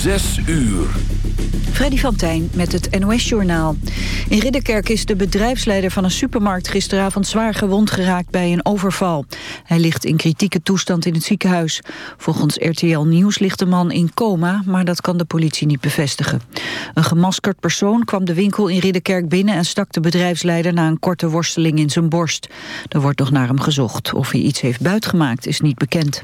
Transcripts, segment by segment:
Zes uur. Freddy van Tijn met het NOS-journaal. In Ridderkerk is de bedrijfsleider van een supermarkt gisteravond zwaar gewond geraakt bij een overval. Hij ligt in kritieke toestand in het ziekenhuis. Volgens RTL Nieuws ligt de man in coma, maar dat kan de politie niet bevestigen. Een gemaskerd persoon kwam de winkel in Ridderkerk binnen en stak de bedrijfsleider na een korte worsteling in zijn borst. Er wordt nog naar hem gezocht. Of hij iets heeft buitgemaakt is niet bekend.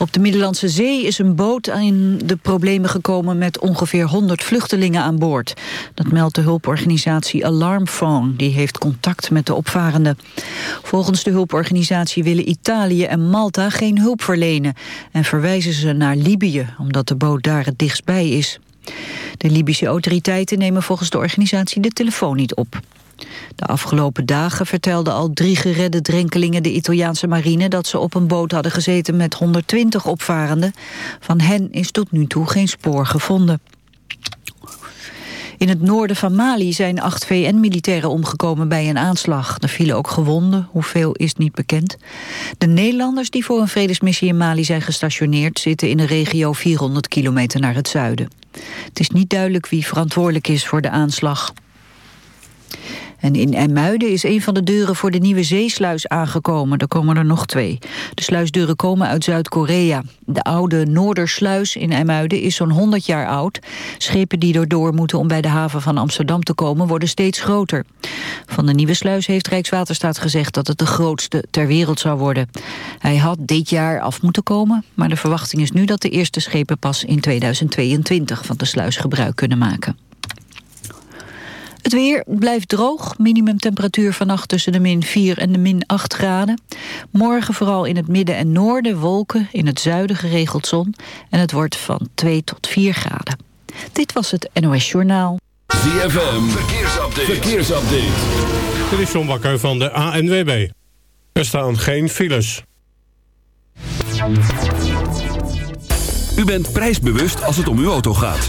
Op de Middellandse Zee is een boot in de problemen gekomen met ongeveer 100 vluchtelingen aan boord. Dat meldt de hulporganisatie Alarmphone, die heeft contact met de opvarenden. Volgens de hulporganisatie willen Italië en Malta geen hulp verlenen en verwijzen ze naar Libië, omdat de boot daar het dichtstbij is. De Libische autoriteiten nemen volgens de organisatie de telefoon niet op. De afgelopen dagen vertelden al drie geredde drenkelingen de Italiaanse marine dat ze op een boot hadden gezeten met 120 opvarenden. Van hen is tot nu toe geen spoor gevonden. In het noorden van Mali zijn acht VN-militairen omgekomen bij een aanslag. Er vielen ook gewonden, hoeveel is niet bekend. De Nederlanders die voor een vredesmissie in Mali zijn gestationeerd... zitten in een regio 400 kilometer naar het zuiden. Het is niet duidelijk wie verantwoordelijk is voor de aanslag. En in IJmuiden is een van de deuren voor de nieuwe zeesluis aangekomen. Er komen er nog twee. De sluisdeuren komen uit Zuid-Korea. De oude Noordersluis in IJmuiden is zo'n 100 jaar oud. Schepen die erdoor moeten om bij de haven van Amsterdam te komen... worden steeds groter. Van de nieuwe sluis heeft Rijkswaterstaat gezegd... dat het de grootste ter wereld zou worden. Hij had dit jaar af moeten komen... maar de verwachting is nu dat de eerste schepen pas in 2022... van de sluis gebruik kunnen maken. Het weer blijft droog. Minimumtemperatuur vannacht tussen de min 4 en de min 8 graden. Morgen vooral in het midden en noorden wolken. In het zuiden geregeld zon. En het wordt van 2 tot 4 graden. Dit was het NOS Journaal. ZFM, verkeersupdate. verkeersupdate. Dit is John Bakker van de ANWB. Er staan geen files. U bent prijsbewust als het om uw auto gaat.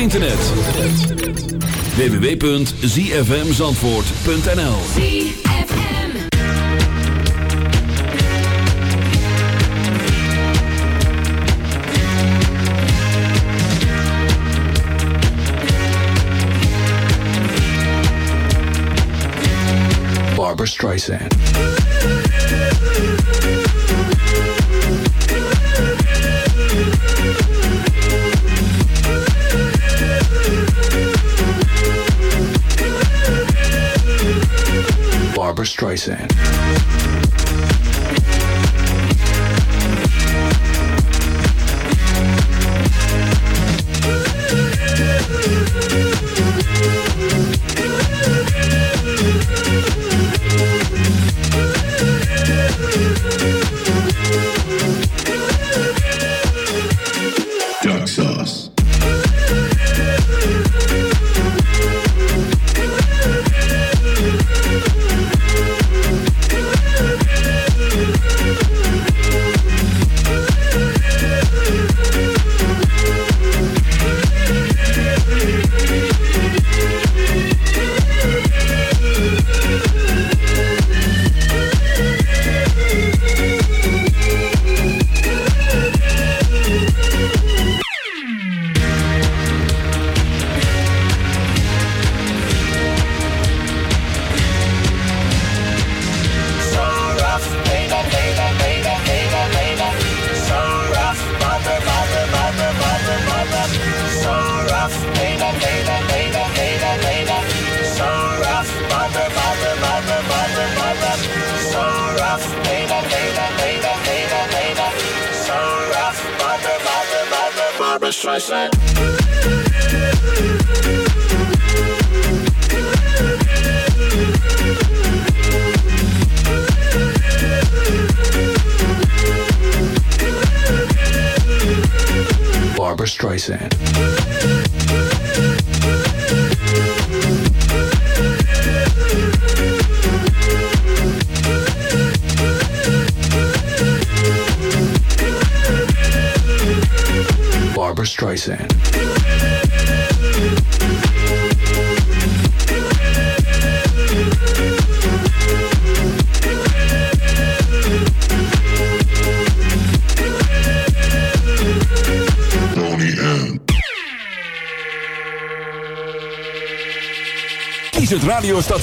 internet. www.zfmzandvoort.nl Barbara Streisand. Streisand.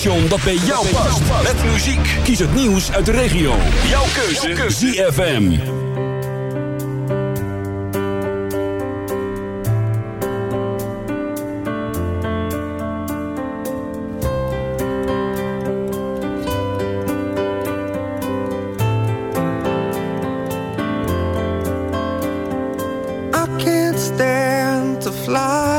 dat bij jou past. Met muziek. Kies het nieuws uit de regio. Jouw keuze. Jouw keuze. ZFM. I can't stand to fly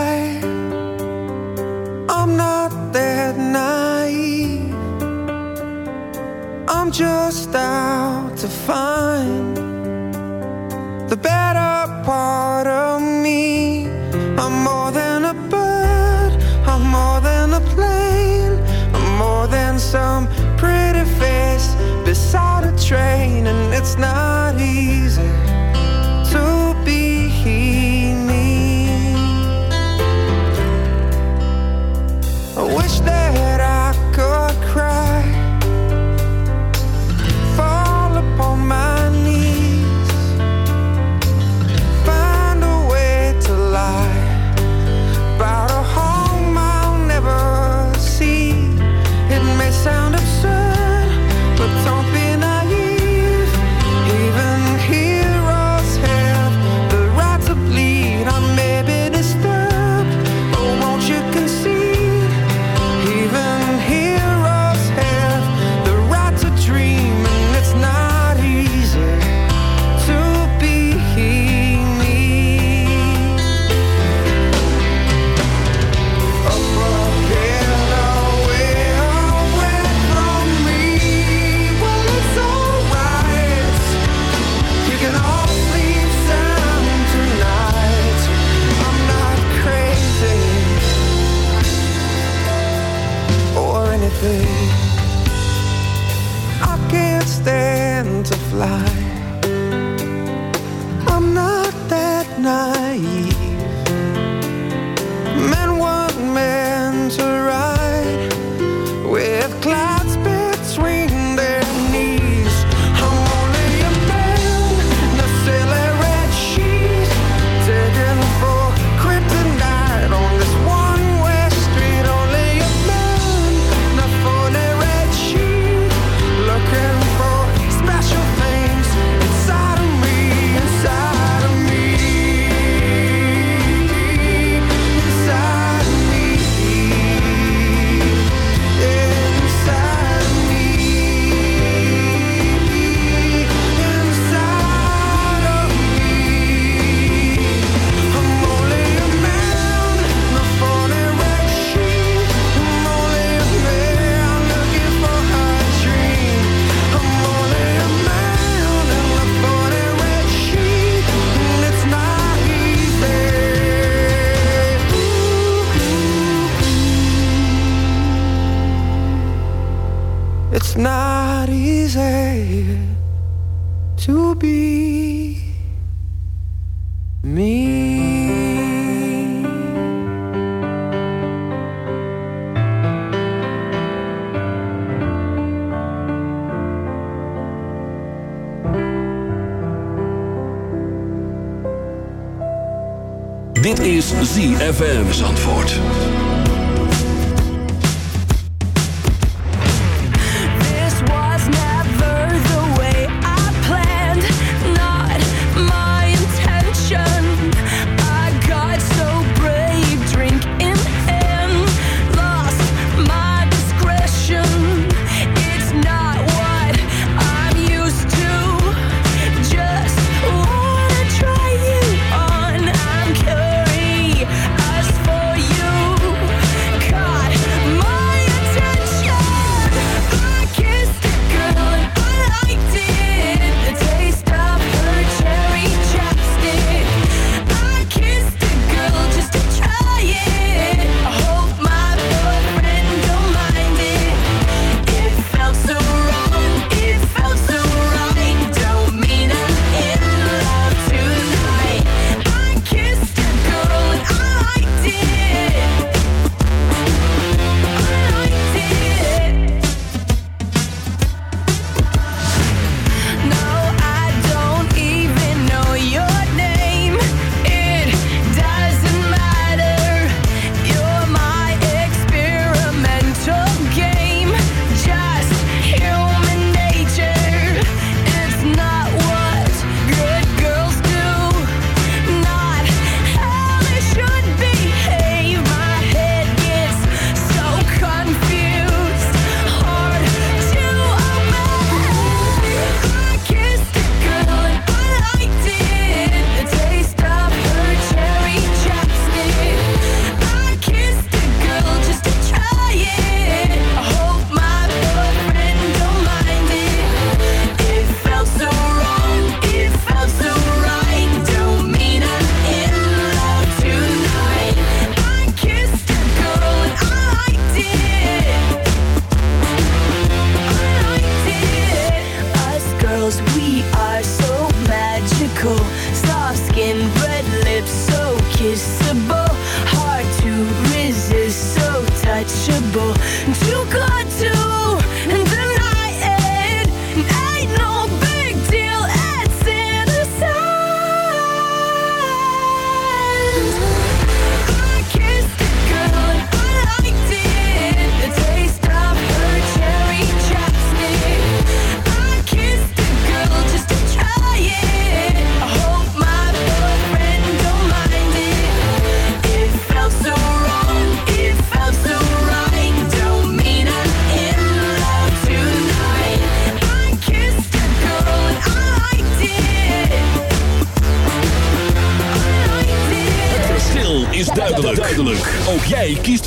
ZFM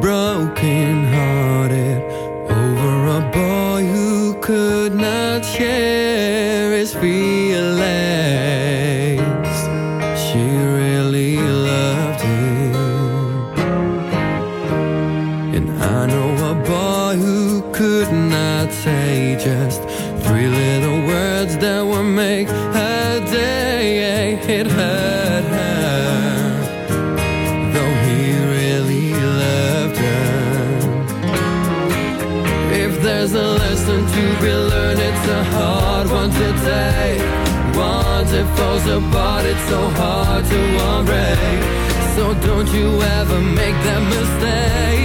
broken hearted over a boy who could not share. us apart, it's so hard to unbreak. So don't you ever make that mistake.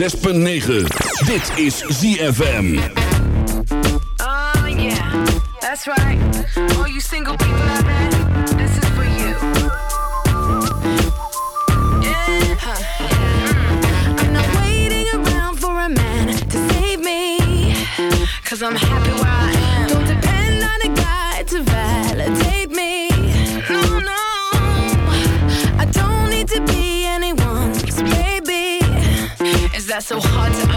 6.9. Dit is ZFM. hard to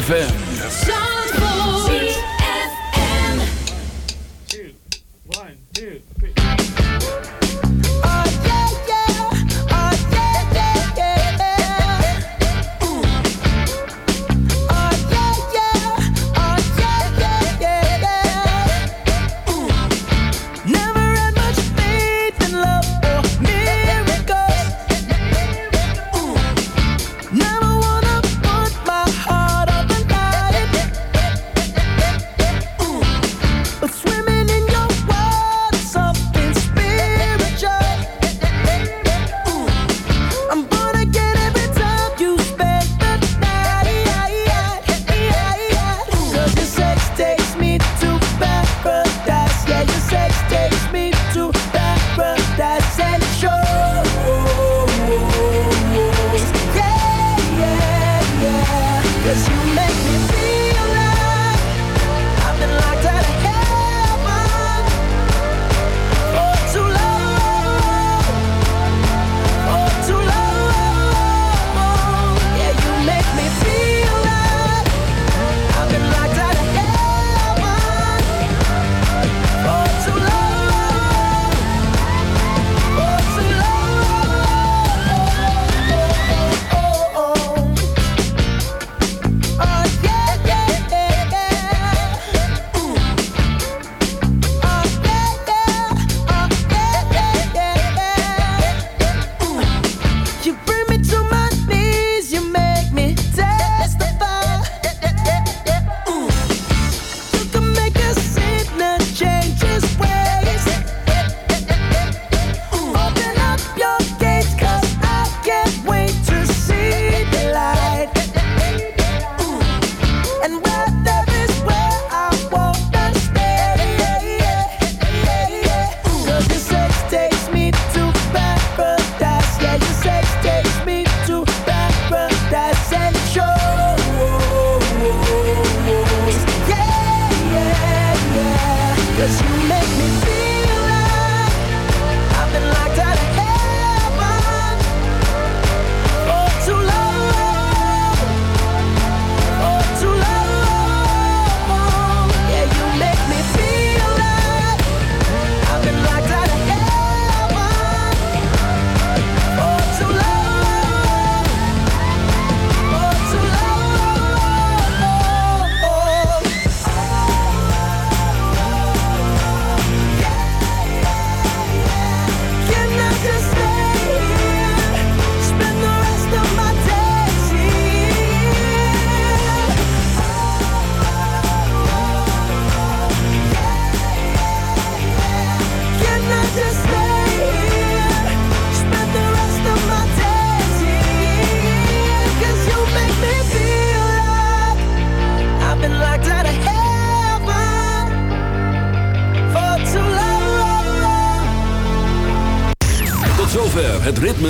ZFM.